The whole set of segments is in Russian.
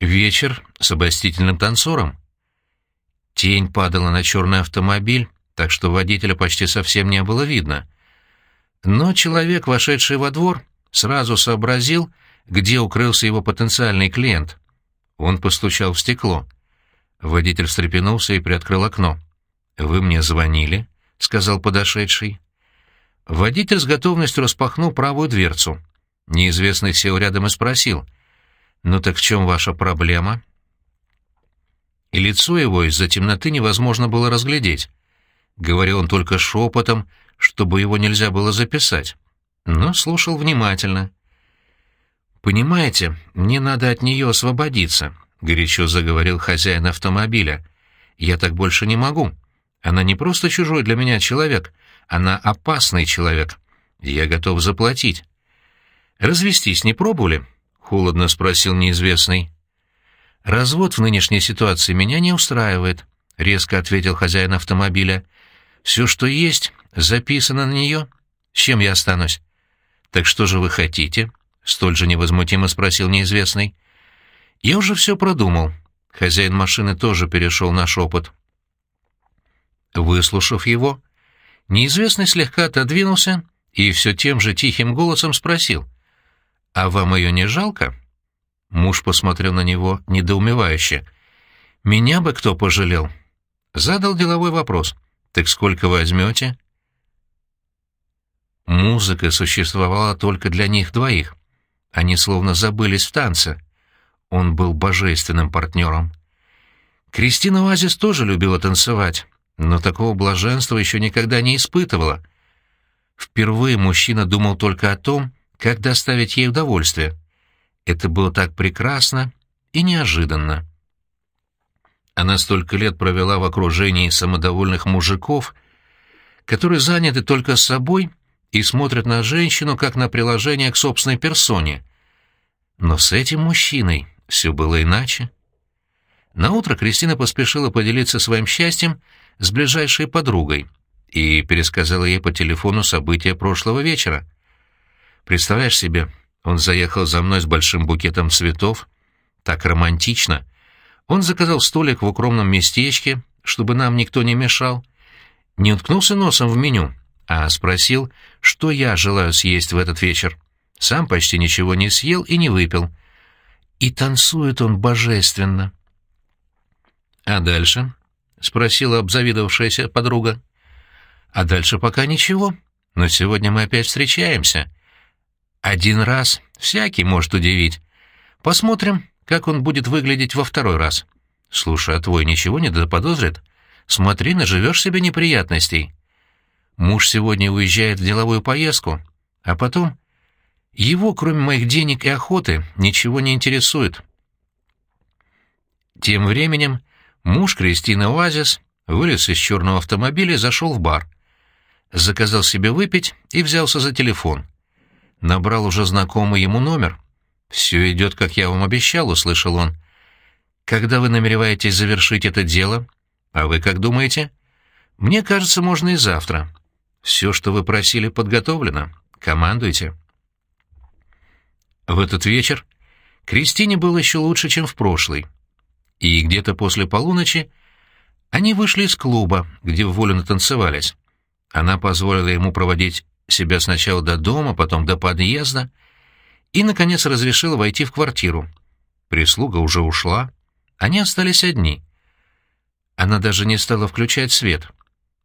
Вечер с обольстительным танцором. Тень падала на черный автомобиль, так что водителя почти совсем не было видно. Но человек, вошедший во двор, сразу сообразил, где укрылся его потенциальный клиент. Он постучал в стекло. Водитель встрепенулся и приоткрыл окно. «Вы мне звонили?» — сказал подошедший. Водитель с готовностью распахнул правую дверцу. Неизвестный сел рядом и спросил. «Ну так в чем ваша проблема?» И лицо его из-за темноты невозможно было разглядеть. Говорил он только шепотом, чтобы его нельзя было записать. Но слушал внимательно. «Понимаете, мне надо от нее освободиться», — горячо заговорил хозяин автомобиля. «Я так больше не могу. Она не просто чужой для меня человек, она опасный человек. Я готов заплатить». «Развестись не пробовали?» — холодно спросил неизвестный. «Развод в нынешней ситуации меня не устраивает», — резко ответил хозяин автомобиля. «Все, что есть, записано на нее. С чем я останусь?» «Так что же вы хотите?» — столь же невозмутимо спросил неизвестный. «Я уже все продумал». Хозяин машины тоже перешел на шепот. Выслушав его, неизвестный слегка отодвинулся и все тем же тихим голосом спросил. «А вам ее не жалко?» Муж посмотрел на него недоумевающе. «Меня бы кто пожалел?» Задал деловой вопрос. «Так сколько возьмете?» Музыка существовала только для них двоих. Они словно забылись в танце. Он был божественным партнером. Кристина Оазис тоже любила танцевать, но такого блаженства еще никогда не испытывала. Впервые мужчина думал только о том, как доставить ей удовольствие. Это было так прекрасно и неожиданно. Она столько лет провела в окружении самодовольных мужиков, которые заняты только собой и смотрят на женщину как на приложение к собственной персоне. Но с этим мужчиной все было иначе. Наутро Кристина поспешила поделиться своим счастьем с ближайшей подругой и пересказала ей по телефону события прошлого вечера. «Представляешь себе, он заехал за мной с большим букетом цветов. Так романтично. Он заказал столик в укромном местечке, чтобы нам никто не мешал. Не уткнулся носом в меню, а спросил, что я желаю съесть в этот вечер. Сам почти ничего не съел и не выпил. И танцует он божественно. «А дальше?» — спросила обзавидовавшаяся подруга. «А дальше пока ничего. Но сегодня мы опять встречаемся. Один раз всякий может удивить. Посмотрим, как он будет выглядеть во второй раз. Слушай, а твой ничего не заподозрит? Смотри, наживешь себе неприятностей». Муж сегодня уезжает в деловую поездку, а потом... Его, кроме моих денег и охоты, ничего не интересует. Тем временем муж Кристины Оазис вылез из черного автомобиля и зашел в бар. Заказал себе выпить и взялся за телефон. Набрал уже знакомый ему номер. «Все идет, как я вам обещал», — услышал он. «Когда вы намереваетесь завершить это дело? А вы как думаете?» «Мне кажется, можно и завтра. Все, что вы просили, подготовлено. Командуйте. В этот вечер Кристине было еще лучше, чем в прошлый. И где-то после полуночи они вышли из клуба, где в волю натанцевались. Она позволила ему проводить себя сначала до дома, потом до подъезда, и, наконец, разрешила войти в квартиру. Прислуга уже ушла, они остались одни. Она даже не стала включать свет.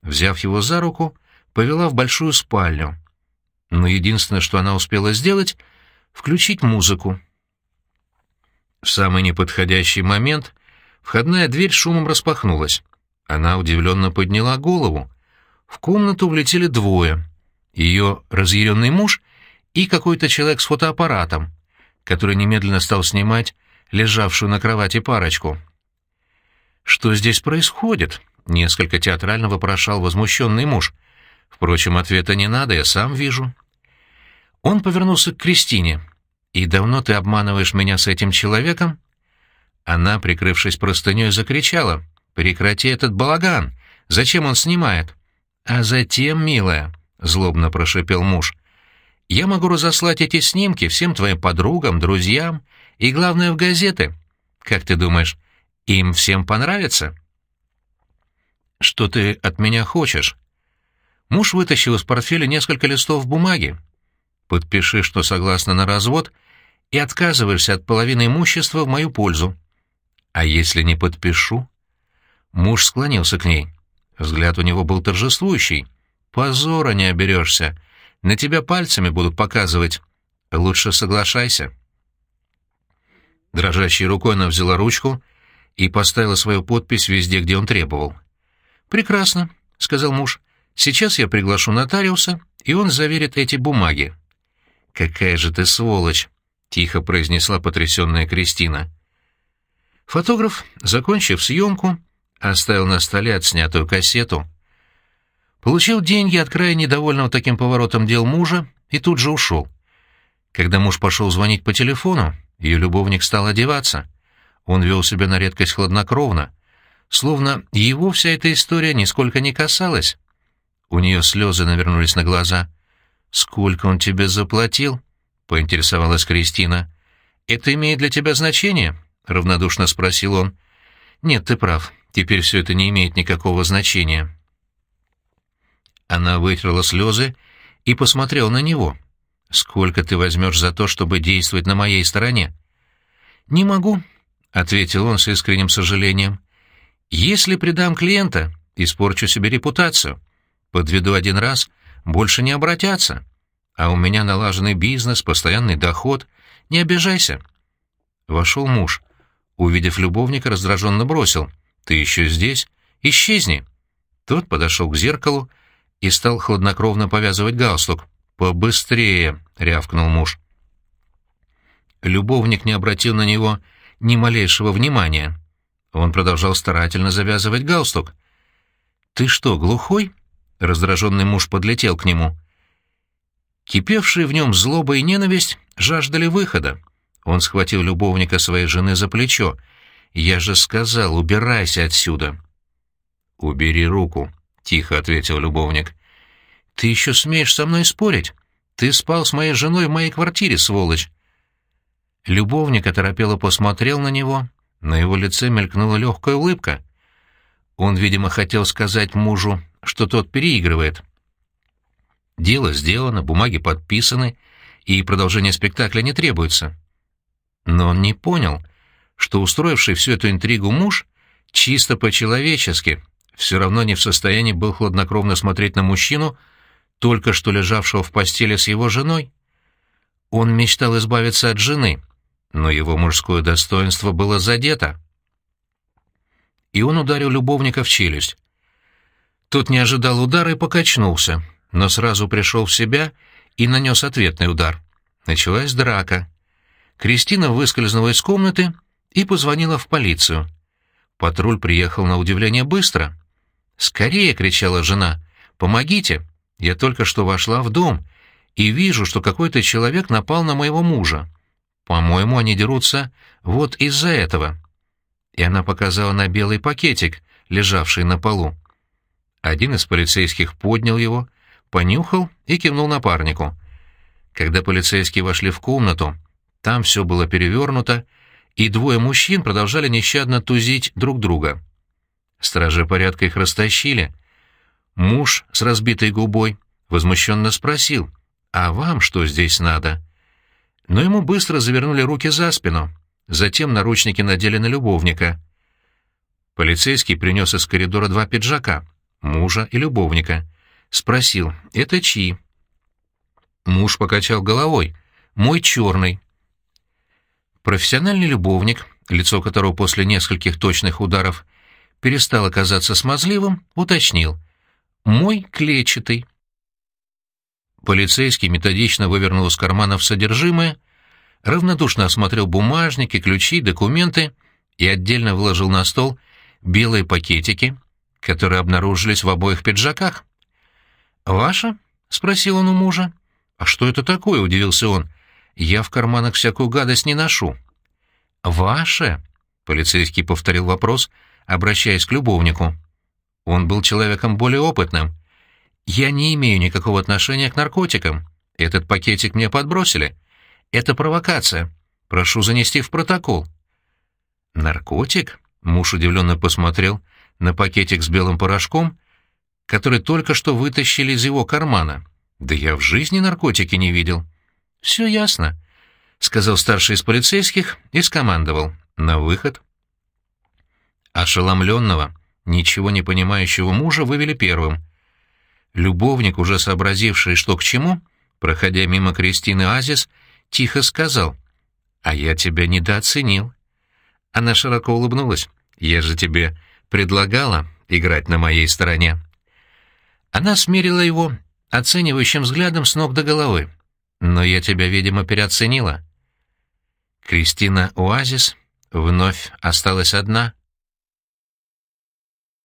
Взяв его за руку, повела в большую спальню. Но единственное, что она успела сделать — включить музыку. В самый неподходящий момент входная дверь шумом распахнулась. Она удивленно подняла голову. В комнату влетели двое. Ее разъяренный муж и какой-то человек с фотоаппаратом, который немедленно стал снимать лежавшую на кровати парочку. «Что здесь происходит?» — несколько театрально вопрошал возмущенный муж — Впрочем, ответа не надо, я сам вижу. Он повернулся к Кристине. «И давно ты обманываешь меня с этим человеком?» Она, прикрывшись простыней, закричала. «Прекрати этот балаган! Зачем он снимает?» «А затем, милая», — злобно прошепел муж, — «я могу разослать эти снимки всем твоим подругам, друзьям и, главное, в газеты. Как ты думаешь, им всем понравится?» «Что ты от меня хочешь?» Муж вытащил из портфеля несколько листов бумаги. «Подпиши, что согласна на развод, и отказываешься от половины имущества в мою пользу. А если не подпишу?» Муж склонился к ней. Взгляд у него был торжествующий. «Позора не оберешься. На тебя пальцами будут показывать. Лучше соглашайся». Дрожащей рукой она взяла ручку и поставила свою подпись везде, где он требовал. «Прекрасно», — сказал муж. «Сейчас я приглашу нотариуса, и он заверит эти бумаги». «Какая же ты сволочь!» — тихо произнесла потрясенная Кристина. Фотограф, закончив съемку, оставил на столе отснятую кассету. Получил деньги от крайне недовольного таким поворотом дел мужа и тут же ушел. Когда муж пошел звонить по телефону, ее любовник стал одеваться. Он вел себя на редкость хладнокровно, словно его вся эта история нисколько не касалась. У нее слезы навернулись на глаза. «Сколько он тебе заплатил?» — поинтересовалась Кристина. «Это имеет для тебя значение?» — равнодушно спросил он. «Нет, ты прав. Теперь все это не имеет никакого значения». Она вытерла слезы и посмотрела на него. «Сколько ты возьмешь за то, чтобы действовать на моей стороне?» «Не могу», — ответил он с искренним сожалением. «Если предам клиента, испорчу себе репутацию. Подведу один раз, больше не обратятся. А у меня налаженный бизнес, постоянный доход. Не обижайся». Вошел муж. Увидев любовника, раздраженно бросил. «Ты еще здесь? Исчезни!» Тот подошел к зеркалу и стал хладнокровно повязывать галстук. «Побыстрее!» — рявкнул муж. Любовник не обратил на него ни малейшего внимания. Он продолжал старательно завязывать галстук. «Ты что, глухой?» — раздраженный муж подлетел к нему. Кипевшие в нем злоба и ненависть жаждали выхода. Он схватил любовника своей жены за плечо. «Я же сказал, убирайся отсюда!» «Убери руку», — тихо ответил любовник. «Ты еще смеешь со мной спорить? Ты спал с моей женой в моей квартире, сволочь!» Любовник оторопело посмотрел на него, на его лице мелькнула легкая улыбка. Он, видимо, хотел сказать мужу, что тот переигрывает. Дело сделано, бумаги подписаны, и продолжение спектакля не требуется. Но он не понял, что устроивший всю эту интригу муж чисто по-человечески все равно не в состоянии был хладнокровно смотреть на мужчину, только что лежавшего в постели с его женой. Он мечтал избавиться от жены, но его мужское достоинство было задето. И он ударил любовника в челюсть. Тот не ожидал удара и покачнулся, но сразу пришел в себя и нанес ответный удар. Началась драка. Кристина выскользнула из комнаты и позвонила в полицию. Патруль приехал на удивление быстро. «Скорее!» — кричала жена. «Помогите! Я только что вошла в дом и вижу, что какой-то человек напал на моего мужа. По-моему, они дерутся вот из-за этого». И она показала на белый пакетик, лежавший на полу. Один из полицейских поднял его, понюхал и кивнул напарнику. Когда полицейские вошли в комнату, там все было перевернуто, и двое мужчин продолжали нещадно тузить друг друга. Стражи порядка их растащили. Муж с разбитой губой возмущенно спросил, «А вам что здесь надо?» Но ему быстро завернули руки за спину, затем наручники надели на любовника. Полицейский принес из коридора два пиджака, мужа и любовника. Спросил, «Это чьи?» Муж покачал головой, «Мой черный». Профессиональный любовник, лицо которого после нескольких точных ударов перестало казаться смазливым, уточнил. «Мой клетчатый». Полицейский методично вывернул из карманов содержимое, равнодушно осмотрел бумажники, ключи, документы и отдельно выложил на стол белые пакетики, которые обнаружились в обоих пиджаках. «Ваша?» — спросил он у мужа. «А что это такое?» — удивился он. Я в карманах всякую гадость не ношу. «Ваше?» — полицейский повторил вопрос, обращаясь к любовнику. Он был человеком более опытным. «Я не имею никакого отношения к наркотикам. Этот пакетик мне подбросили. Это провокация. Прошу занести в протокол». «Наркотик?» — муж удивленно посмотрел на пакетик с белым порошком, который только что вытащили из его кармана. «Да я в жизни наркотики не видел». «Все ясно», — сказал старший из полицейских и скомандовал. «На выход». Ошеломленного, ничего не понимающего мужа вывели первым. Любовник, уже сообразивший, что к чему, проходя мимо Кристины Азис, тихо сказал, «А я тебя недооценил». Она широко улыбнулась. «Я же тебе предлагала играть на моей стороне». Она смирила его оценивающим взглядом с ног до головы. «Но я тебя, видимо, переоценила». Кристина Оазис вновь осталась одна.